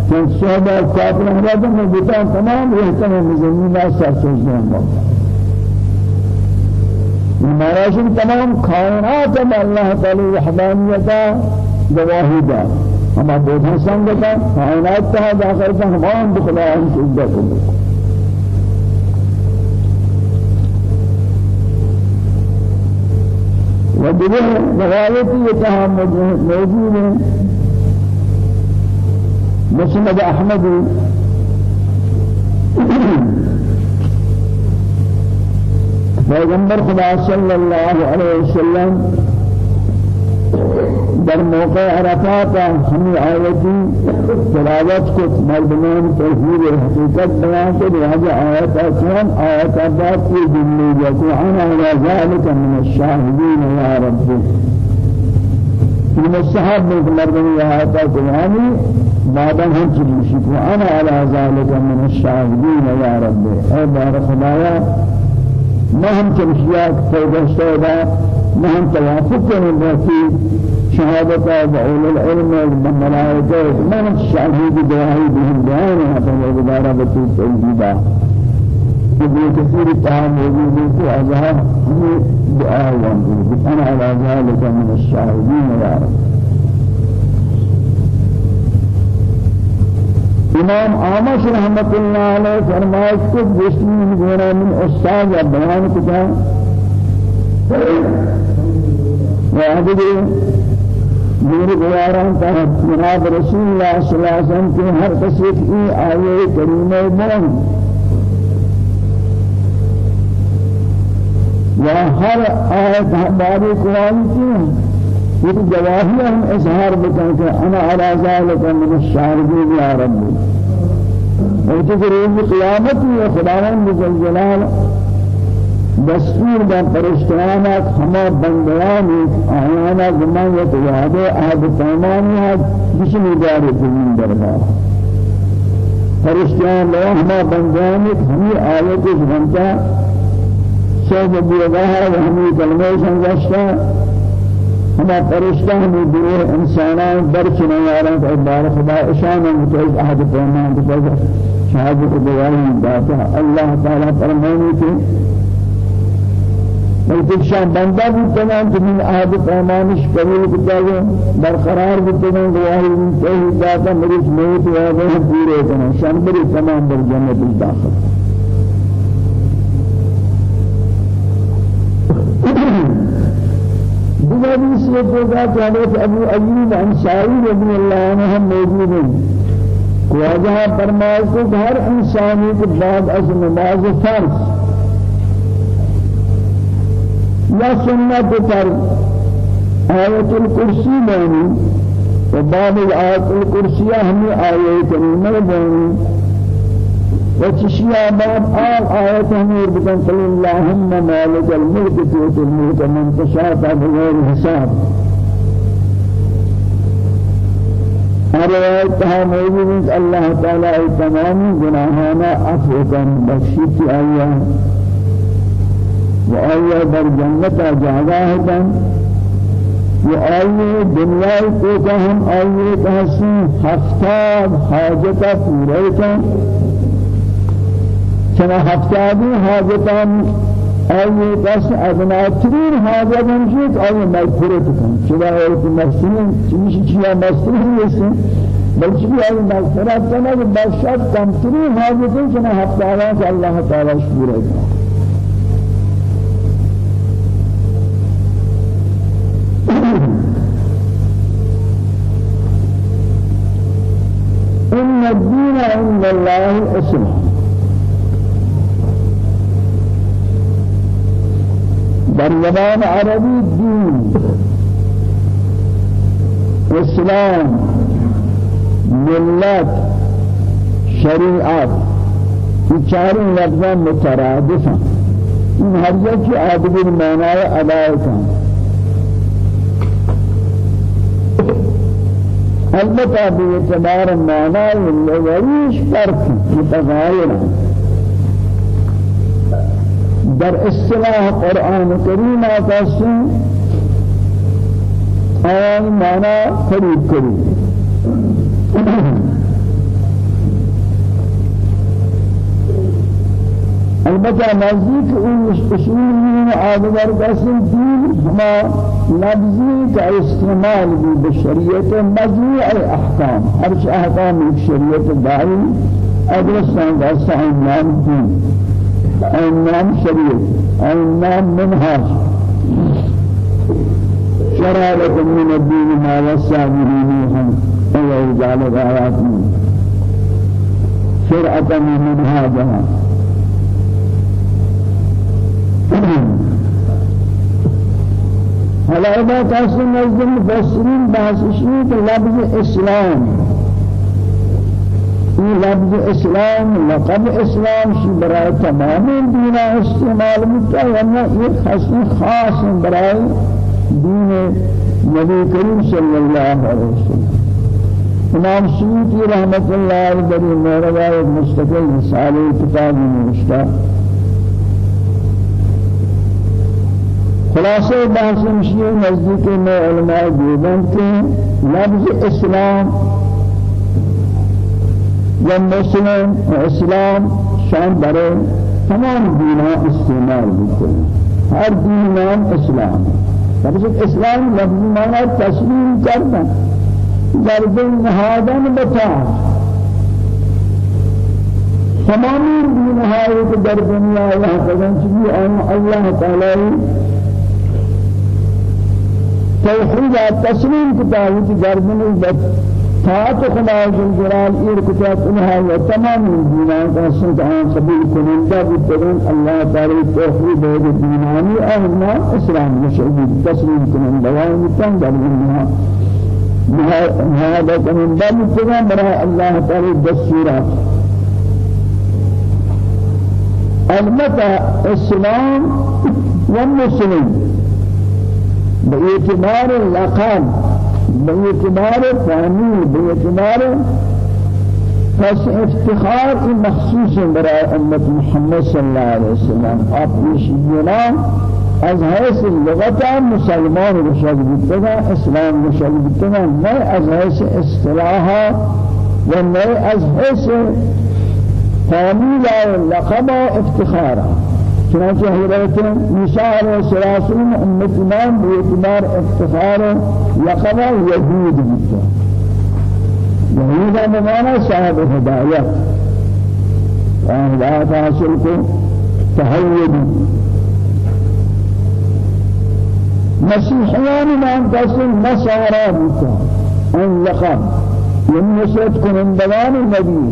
چون صحبہ کافر احمد میں بتان تمام احتمام زمین سر موقع مہاراشن تمام کائنات میں اللہ تعالی وحدانیتا گواہی دا ہم بودھا سنگتا کائنات تہا داخل کا ہمان بخلا ہم سجدہ کو ودبه روايتي يتهم موجود. مسند أحمد. [CLEARS THROAT] پیغمبر خدا صلی اللہ علیہ وسلم در موقع عرفات ہمیں آیتی تلاوت کو مردمان توحید حقیقت بیان کو لہذا آیت اکرام آیت آباد کی جملی جاکو أنا على ذلك من الشاهدين يا رب. من الصحاب من مردمان آیت اکرامی بعدم هم چلی کو أنا على ذلك من الشاهدين يا رب. اے بار خدایا ما هم چمشیات پیدا شده ما هم توافق کنیم شهادة وأولي العلم والملائكة من الشهيد دعائي بهم دعائنا فالعبارة بطول تنجيبا ابن كثير التعام موجود في أزهار دعاء أنا على ذلك من الشاهدين يا رب. إمام آمش رحمت اللہ علیہ فرمائش کو جسمی گونا من استاد یا بیان کتا وعدد دور گواران کا جناب رسول اللہ صلی اللہ علیہ وسلم کے ہر کسی کی آیے کریمہ بلند یا ہر آیت ہماری قرآن کی یہ گواہی ہم اظہار بکن کہ أنا على ذلك من الشاهدين يا رب اور روز قیامت میں خداوند جل جلالہ دستور با پرشتیانات همه بندیان آیانا یک یاده آب تمامی ها بشنی داری زمین دربار. پرشتیان لو همه بندیان همی آیت زمانتا شهد بیگاه و همی کلمه سنگشتا همه پرشتیان همی بیه انسانان برچنه یاران که بار خدا اشان متعز آب تمام بکر شهادت گواهی داتا الله تعالی فرمانی که بلکہ شان بندہ بھی تمام تمہیں عہد پیمانش قبول کتاگے برقرار بھی تمام گواہی توحید داتا مریض موت وعدے پورے کرنا شان بری تمام در جنت داخل. دیگر حدیث یہ ہوگا کہ حضرت ابو ایوب انصاری رضی اللہ عنہ موجود ہیں. واجہ فرمائے کہ ہر انسانی کے بعد از نماز فرض یا سنت پر آیت الکرسی بانی و بعد آیت الکرسی ہمیں آیت کریمہ بانی و چشیا بعد آل آیت ہمیں بکن صلی اللہم مالک الملک تیت الملک من تشاء بغیر حساب. روایت کہا موجود اللہ تعالی تمام گناہانا عفو کن و آیا بر جنت جاگاه دن و آیا دنیای کو که هم آیا کسی هفتاد حاجت پوره کن چنا هفتادی حاجت آیا کس اغناترین حاجت هم شد؟ آیا مای پوره کن چرا آیا که مستین چیشی چیا بلکه چی؟ آیه یہ مغفرت کرنا کہ بادشاہ کمتری حاجتیں کہ ہفتہ اللہ تعالی شبوره کن الدين عند الله الإسلام زبان عربي الدين. اسلام ملت شریعت یہ چاروں لفظاں مترادف ہیں ان ہر ایک کی معنی البته باعتبار معنى اللغويش فرق متغاير. در اصطلاح قرآن الكريم آتاسي آن معنى قريب قريب البته نزدیک اون اصول من آدگر قسم دین ہما لفظی کا استعمال بھی بشریعت مجموع احکام ہر احکام ایک شریعت داری ادرسان کا سعین نام دین این نام شریعت این نام منهاج. شرع لكم من الدين ما وسع به نوحا ويجعل آيات شرعة من حالا اذا کسی نزد مفسرین بحثشی که لفظ اسلام. این لفظ اسلام لقب اسلام شی برای تمام دین استعمال بودتا ورنہ ایک حسن خاص برای دین نبی کریم صلی اللہ علیہ وسلم. امام سیوطی رحمت اللہ علیہ مہروہ مستقل رسالہ کتاب نوشتہ خلاصہ بحث مشیئے نزدیک میں علماء دیوبند کے لفظ اسلام یا مسلم اسلام شان برے تمام دینا استعمال ہوتے ہیں ہر دین نام اسلام. ہے اسلام لفظ معنی تسلیم کرنا در دل نهادن بتا تمام دین ہے در دنیا اللہ تعالی توحید تسلیم کتاب کی گردن بس طاعت خدا جل جلال ایر کتاب انہا و تمام دینان کا سنت آن قبول کنندہ بودتگن اللہ تعالی توحید ہے دینانی اہلنا اسلام مشہید تسلیم کنندہ وان تن در انہا نهاية من باب التقام برا الله تعالى دستورات. المتى السلام والمسلم باعتبار اللقب باعتبار فهمي باعتبار پس افتخار مخصوص برای امت محمد صلی الله علیه وسلم. آپیش دینا از حیث لغت مسلمان رشاد بیتنا اسلام رشاد بیتنا نه از حیث اصطلاح و نه از حیث تعمیل لقب افتخارا. چنانچہ حضرت علیہ السلام امت امام بیعتبار افتخار لقب یهود بیتا یهود ممانا صاحب ہدایت ہدایت حاصل کو تحویدی مسیحیان نام قسم نصارا بیتا ان لقب. من نسرت کنندگان نبی.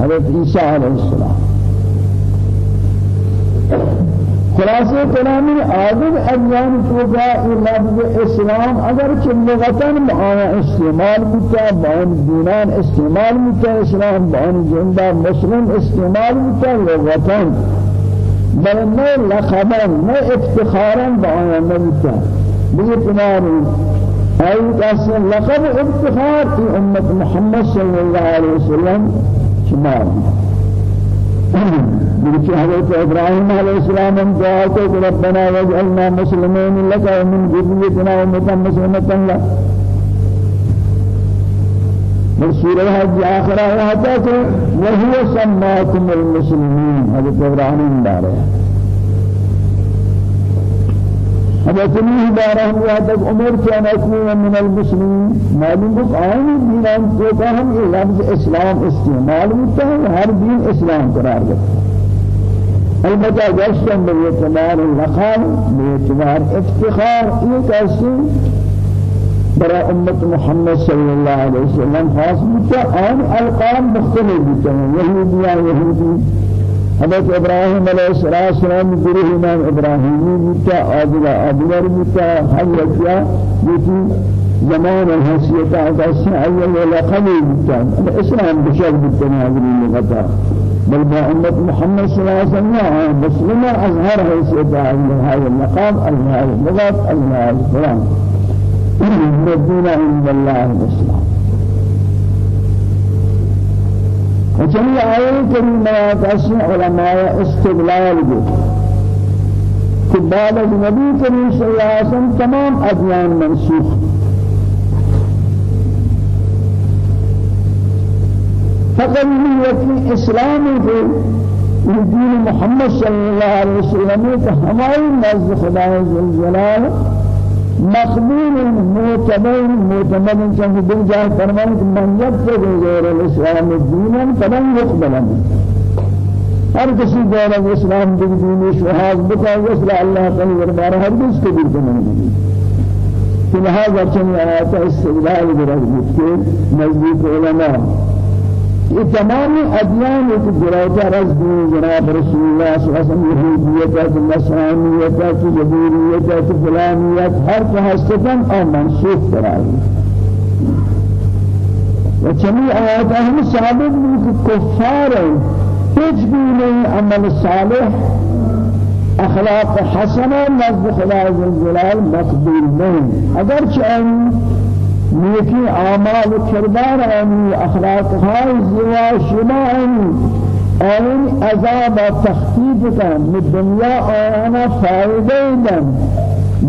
حضرت عیسیٰ علیہ السلام. خلاصه کلامی آدم ادیان توقع لفظ اسلام اگر چه لغتن معانا استعمال بتا بان دینان استعمال بتا اسلام بان جندا مسلم استعمال بتا لغتن بل نه لقبا نه افتخارا بآن نبتا بإتمام أي أصل لقب افتخار في أمة محمد صلى الله عليه وسلم شمال بلکہ حضرت ابراہیم علیہ السلام ہم دعا ربنا واجعلنا مسلمین لك ومن ذريتنا امة مسلمة لك سورة حج آخرة آتا کہ وهو سماكم المسلمين ابراہیم دارے حضرت ہم یہاں تک عمر کیا نکون من المسلمین معلوم بک آئین دینان تو کہ ہم یہ لفظ اسلام استعمال ہوتا ہے ہر دین اسلام قرار دیتا ہے البته گشتن به اعتبار لقب به اعتبار افتخار. یہ کیسے برای امت محمد صلی اللہ علیہ وسلم خاص بتا آن القاب مختلف بتا یہودی یہودی حضرت ابراہیم علیہ السلام گروہ امام ابراہیمی بتا آدھر آدھر بتا حضرت یا یکی زمان الحسیت آدھر سعی لقب بتا اسلام بشر بتا ناظرین لغتا بل بأمة محمد صلى الله عليه وسلم مسلم أظهر حيثية هذا المقام هذا اللغة هذا القرآن الدين عند الله الإسلام وجميع آية كريمة تسمع علماء استدلال به. كبال النبي كريم صلى الله عليه وسلم تمام أديان منسوخ. فقط في إسلام في دين محمد صلى الله عليه وسلم كهماي نزد خدا الجلال مقبول معتبر معتمد كان بالجاه فرمان من يكفر غير الإسلام دينا فلن يقبل ہر کسی دور اسلام دین دین شہاد بتا وصل اللہ تعالی دربار ہر کس کو بھی نہیں لہذا چنین آیات استدلال برد کے نزدیک علماء یہ تمام ادیان ایک جراجہ رز دین جناب رسول اللہ صلی اللہ علیہ وسلم یہودیت ہے نصرانیت ہے جبوریت ہے فلانیت ہر کا ہستن اور منسوخ کرائی و چمی آیات ہم ثابت بھی کفار ہیچ بھی نہیں عمل صالح اخلاق حسنہ نزد خدا جلال مقبول نہیں اگر چاہیے نیکی اعمال و کردار آنی اخلاق های زیوا شما آنی آن عذاب تخفیف کن. می دنیا آنا فایده دن.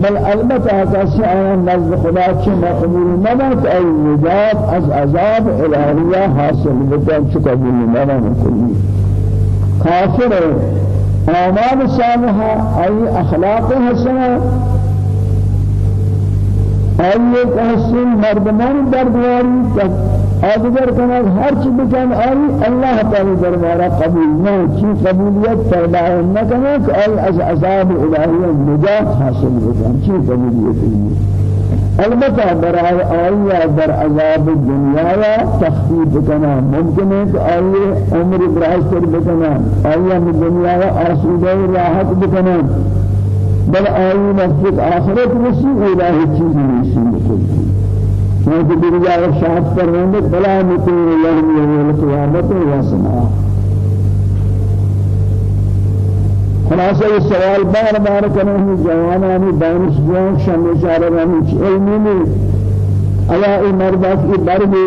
بل البته کسی آن نزد خدا چه مقبول نبود ای نجات از عذاب الهیه حاصل بکن. چه قبول نبود. کلی کافر اعمال صالحه ای اخلاق حسنه آئیے تحسن مردمان درباری آدگر کنال ہر چی بکن آئی اللہ تعالی دربارہ قبول نہ چی قبولیت پیدا نہ کنے کہ آئی از عذاب الہی نجات حاصل بکن چی قبولیت ہے البتہ برای آئی در عذاب دنیا تخفیف کنا ممکن کہ آئی عمر براز کر بکنا آئی دنیا آسودہ راحت بکنا بل آئی مسجد آخرت رسی الہی چیزی نیسی مکلی چونکہ درجہ ارشاد پر رہنے بلا مطور یوم یوم القیامت و سماع خلاصہ یہ سوال بار بار کرنے ہیں جوانانی دانش جوان شم اشارانی علمی میں ایا مردات کی برگی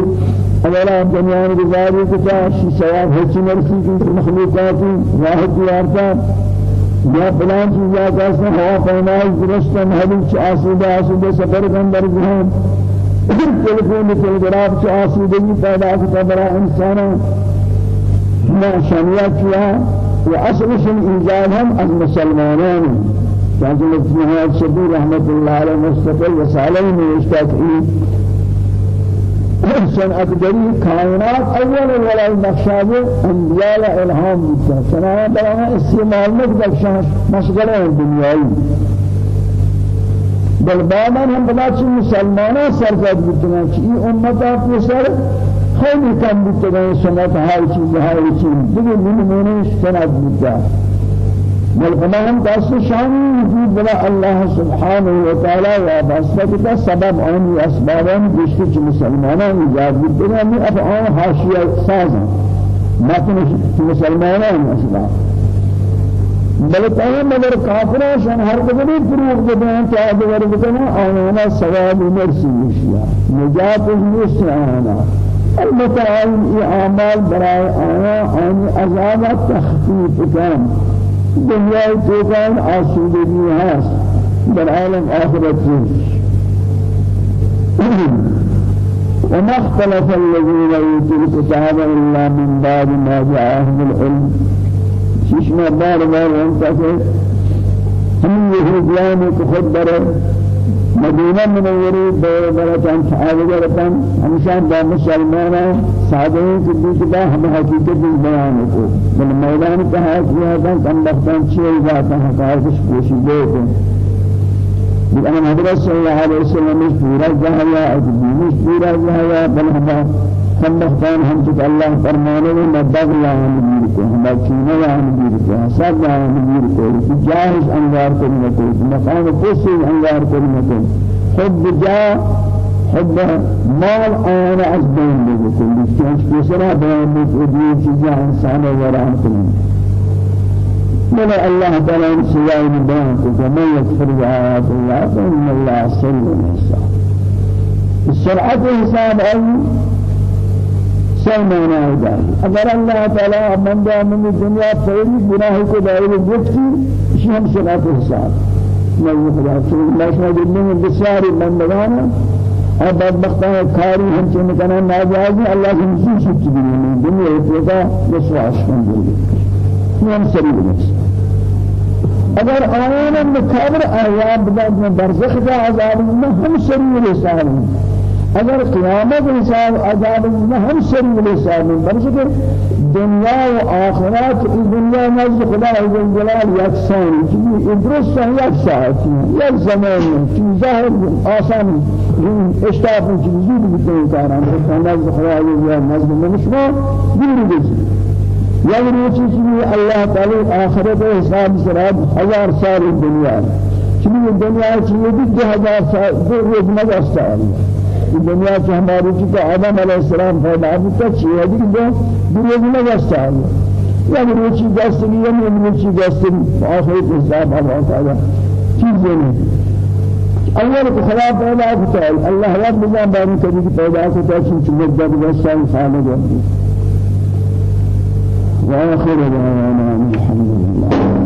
اولا دنیا گزاری کتا شی سواب ہچی مرسی کی مخلوقاتی واحد دیارتا یا فلان چیز یا کیسے ہوا پیمائی درستن حدیث چی آسودہ آسودہ سفر کن در جہان تلفون تلگراف چی آسودگی پیدا کتا برا انسانا. ما شانیت کیا؟ وأصلش الإيجاد هم از مسلمانان. چانچه نهایت شبیر رحمت الله علیه مستقل وسالین اشتاق صنعت دری کائنات اول ولا نقشاب انبیاء إلهام. بودتا صنعت برای استعمال مکدر مشغلة دنیایی بل بعدا هم بلا چی مسلمانان سرزد بودتا چی؟ امتا پسر خیلی کم بودتا سنت های چیز های چیز. دیگه نمونه سنت بودتا والقمان دست شان وجود بلا الله سبحانه وتعالى وابسط کا سبب آن اسبابان جشت مسلمانان ایجاد بدنا می افعال حاشیہ ساز متن مسلمانان اسباب بل تاہم مگر کافران شان ہر قدری فروغ بدن کہ ادور بدن آنا ثواب مرسی مشیا نجات آنا البتہ اعمال برائے آنا آنی عذاب تخفیف کام دنیا توکان آسودگی هست. در عالم آخرت وما اختلف الذين يؤتوا الكتاب إلا من بعد ما جاءهم العلم. ششما بار بار انتفع هم يهوديان كخبر مدینہ منوری دور برتن صحابہ رتن ہمیشہ با مسلمانوں صادقین کی دیتا ہم حقیقت بیان کو من میدان کہا کیا تھا کم وقتاں چھ ذات حقائق پوشیدے تھے لیکن حضرت علیہ وسلم پورا جہیا اجبین پورا بل ہم کم وقتاں ہم تو اللہ فرمانے میں مدد لا ہم کو ہم چینے لا ہم کو حساب ہم کو جاہز انوار کرنے کو مقام قصی کرنے کو حب جاہ حب مال آن از بین بکن چونش کسرا بیان بکن چیزا انسان وران کنن من الله تعالى سواه بيان فمن يكفر بآيات الله فإن الله سر الحساب السرعة حساب أي سلمان آدم اگر الله تعالى من جاء من الدنيا فإن گناه کو دائر گفتی شیم سرعة حساب نہیں خدا اللہ شما دنیا بسیاری بندگانا اور بدبختان کاری ہم چند کنا ناجائز اللہ کی شد چکی دنیا دنیا اتوکا بسواش کن دنیا ہم سری بنفس اگر آیانا مکابر بداد میں برزخ کا عذاب ہم سری رسال اگر قیامت حساب عذاب میں ہم سری رسال برزخ دنیا و آخرت دنیا نزد خدا عز جلال یکسان چیزی ادرس یک ساعتی یک زمان چیز ظاهر آسان اشتاف چیزی بکنی کاران نزد خدا عز جلال نزد منشما دور بزی یا روچی چیزی اللہ تعالی آخرت حساب سراب ہزار سال دنیا چیزی دنیا چیزی دو ہزار سال دو روز نگر سال دنیا سے ہماری چیز آدم علیہ السلام پیدا ہوتا چیئے دی دو دروز میں واسطہ ہے یا روچی دستگی یا روچی دستگی آخرت حساب اللہ تعالی چیزیں نہیں اول کو خدا پیدا ہوتا ہے اللہ رب نظام بانی کبھی پیدا ہوتا ہے چیز مدد وسائل خالق ہے وآخر دعوانا الحمد لله